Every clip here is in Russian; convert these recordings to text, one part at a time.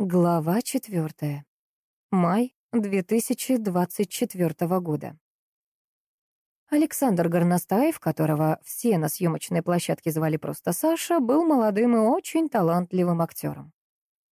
Глава четвертая. Май 2024 года. Александр Горностаев, которого все на съемочной площадке звали просто Саша, был молодым и очень талантливым актером.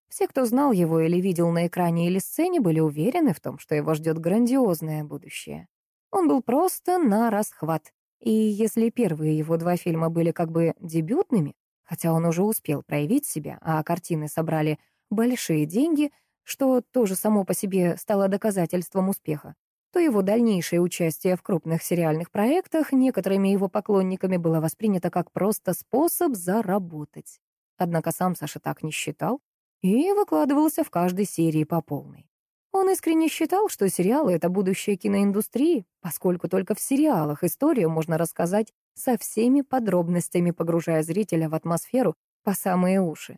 Все, кто знал его или видел на экране или сцене, были уверены в том, что его ждет грандиозное будущее. Он был просто на расхват. И если первые его два фильма были как бы дебютными, хотя он уже успел проявить себя, а картины собрали большие деньги, что тоже само по себе стало доказательством успеха, то его дальнейшее участие в крупных сериальных проектах некоторыми его поклонниками было воспринято как просто способ заработать. Однако сам Саша так не считал и выкладывался в каждой серии по полной. Он искренне считал, что сериалы — это будущее киноиндустрии, поскольку только в сериалах историю можно рассказать со всеми подробностями, погружая зрителя в атмосферу по самые уши.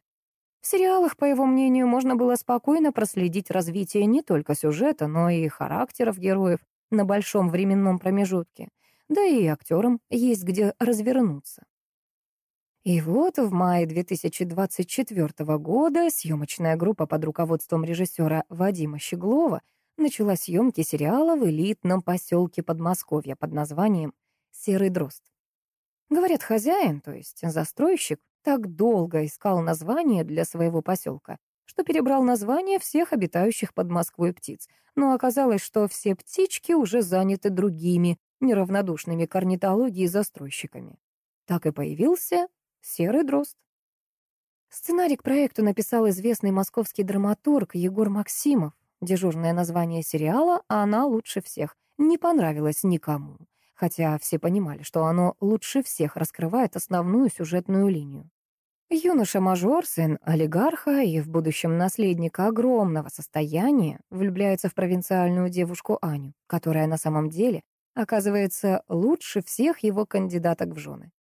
В сериалах, по его мнению, можно было спокойно проследить развитие не только сюжета, но и характеров героев на большом временном промежутке. Да и актерам есть где развернуться. И вот в мае 2024 года съемочная группа под руководством режиссера Вадима Щеглова начала съемки сериала в элитном поселке Подмосковья под названием «Серый дрозд». Говорят, хозяин, то есть застройщик, так долго искал название для своего поселка, что перебрал название всех обитающих под Москвой птиц, но оказалось, что все птички уже заняты другими, неравнодушными к орнитологии застройщиками. Так и появился серый дрозд. Сценарий к проекту написал известный московский драматург Егор Максимов. Дежурное название сериала «Она лучше всех» не понравилось никому, хотя все понимали, что оно лучше всех раскрывает основную сюжетную линию. Юноша-мажор, сын олигарха и в будущем наследника огромного состояния, влюбляется в провинциальную девушку Аню, которая на самом деле оказывается лучше всех его кандидаток в жены.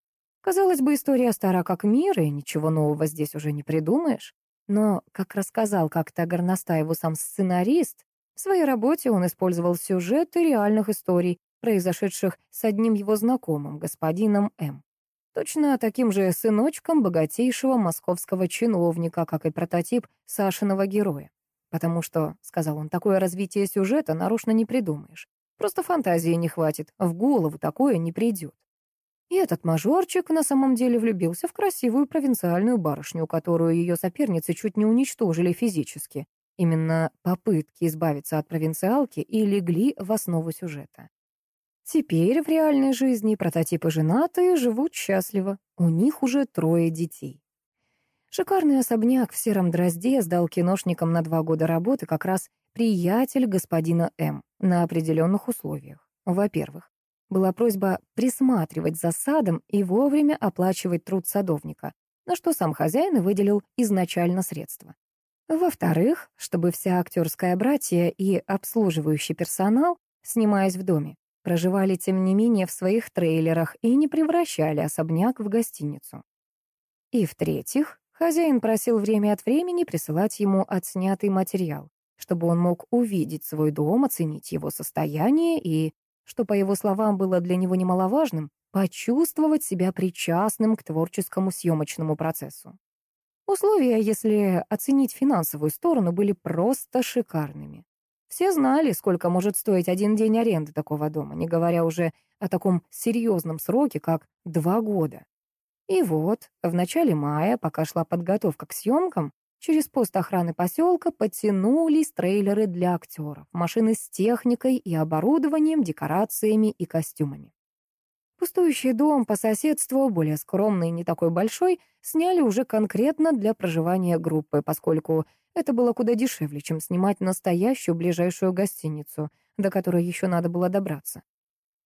Казалось бы, история стара как мир, и ничего нового здесь уже не придумаешь. Но, как рассказал как-то Горностаеву сам сценарист, в своей работе он использовал сюжеты реальных историй, произошедших с одним его знакомым, господином М. Точно таким же сыночком богатейшего московского чиновника, как и прототип Сашиного героя. Потому что, сказал он, такое развитие сюжета нарочно не придумаешь. Просто фантазии не хватит, в голову такое не придет. И этот мажорчик на самом деле влюбился в красивую провинциальную барышню, которую ее соперницы чуть не уничтожили физически. Именно попытки избавиться от провинциалки и легли в основу сюжета. Теперь в реальной жизни прототипы женатые живут счастливо. У них уже трое детей. Шикарный особняк в сером дрозде сдал киношникам на два года работы как раз приятель господина М. на определенных условиях. Во-первых, была просьба присматривать за садом и вовремя оплачивать труд садовника, на что сам хозяин и выделил изначально средства. Во-вторых, чтобы вся актерская братья и обслуживающий персонал, снимаясь в доме, проживали, тем не менее, в своих трейлерах и не превращали особняк в гостиницу. И, в-третьих, хозяин просил время от времени присылать ему отснятый материал, чтобы он мог увидеть свой дом, оценить его состояние и, что, по его словам, было для него немаловажным, почувствовать себя причастным к творческому съемочному процессу. Условия, если оценить финансовую сторону, были просто шикарными. Все знали, сколько может стоить один день аренды такого дома, не говоря уже о таком серьезном сроке, как два года. И вот, в начале мая, пока шла подготовка к съемкам, через пост охраны поселка подтянулись трейлеры для актеров, машины с техникой и оборудованием, декорациями и костюмами. Пустующий дом по соседству, более скромный и не такой большой, сняли уже конкретно для проживания группы, поскольку это было куда дешевле, чем снимать настоящую ближайшую гостиницу, до которой еще надо было добраться.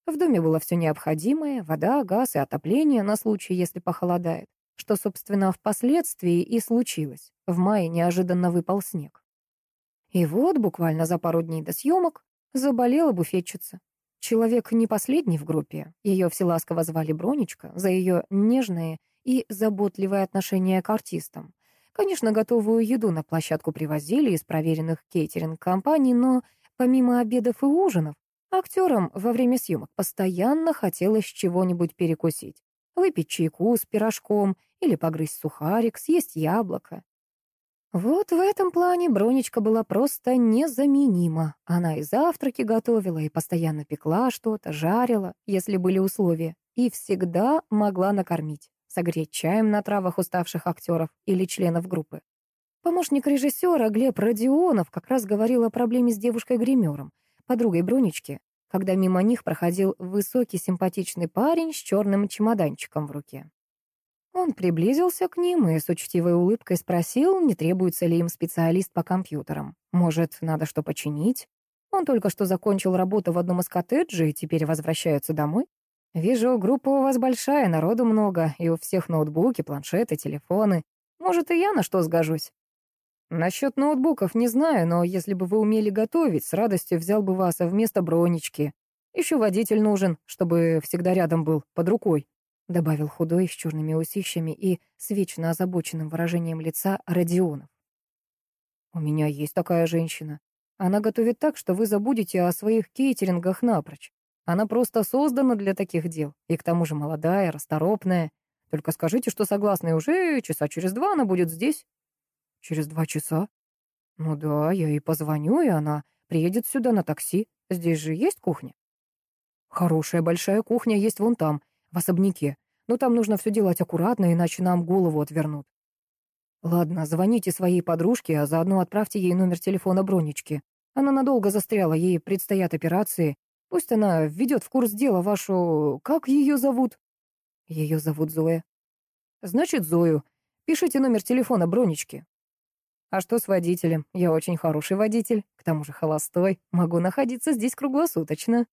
В доме было все необходимое — вода, газ и отопление на случай, если похолодает, что, собственно, впоследствии и случилось. В мае неожиданно выпал снег. И вот, буквально за пару дней до съемок, заболела буфетчица. Человек не последний в группе, ее вселасково звали Бронечка, за ее нежное и заботливое отношение к артистам. Конечно, готовую еду на площадку привозили из проверенных кейтеринг-компаний, но помимо обедов и ужинов, актерам во время съемок постоянно хотелось чего-нибудь перекусить. Выпить чайку с пирожком или погрызть сухарик, съесть яблоко. Вот в этом плане Бронечка была просто незаменима. Она и завтраки готовила, и постоянно пекла что-то, жарила, если были условия, и всегда могла накормить, согреть чаем на травах уставших актеров или членов группы. Помощник режиссера Глеб Родионов как раз говорил о проблеме с девушкой-гримером, подругой Бронечки, когда мимо них проходил высокий симпатичный парень с черным чемоданчиком в руке. Он приблизился к ним и с учтивой улыбкой спросил, не требуется ли им специалист по компьютерам. Может, надо что починить? Он только что закончил работу в одном из коттеджей и теперь возвращается домой. Вижу, группа у вас большая, народу много, и у всех ноутбуки, планшеты, телефоны. Может, и я на что сгожусь? Насчет ноутбуков не знаю, но если бы вы умели готовить, с радостью взял бы вас вместо бронечки. Еще водитель нужен, чтобы всегда рядом был, под рукой добавил худой с черными усищами и с вечно озабоченным выражением лица Родионов. «У меня есть такая женщина. Она готовит так, что вы забудете о своих кейтерингах напрочь. Она просто создана для таких дел, и к тому же молодая, расторопная. Только скажите, что согласны, уже часа через два она будет здесь». «Через два часа?» «Ну да, я ей позвоню, и она приедет сюда на такси. Здесь же есть кухня?» «Хорошая большая кухня есть вон там, в особняке. Но там нужно все делать аккуратно, иначе нам голову отвернут. Ладно, звоните своей подружке, а заодно отправьте ей номер телефона Бронечки. Она надолго застряла, ей предстоят операции. Пусть она введет в курс дела вашу... Как ее зовут? Ее зовут Зоя. Значит, Зою. Пишите номер телефона Бронечки. А что с водителем? Я очень хороший водитель, к тому же холостой. Могу находиться здесь круглосуточно.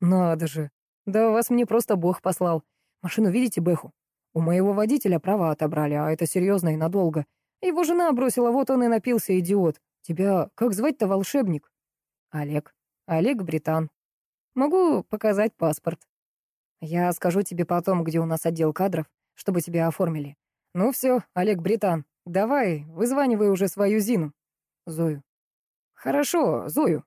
Надо же. Да вас мне просто Бог послал. Машину видите, Бэху? У моего водителя права отобрали, а это серьезно и надолго. Его жена бросила, вот он и напился, идиот. Тебя как звать-то, волшебник? Олег. Олег Британ. Могу показать паспорт. Я скажу тебе потом, где у нас отдел кадров, чтобы тебя оформили. Ну все, Олег Британ, давай, вызванивай уже свою Зину. Зою. Хорошо, Зою.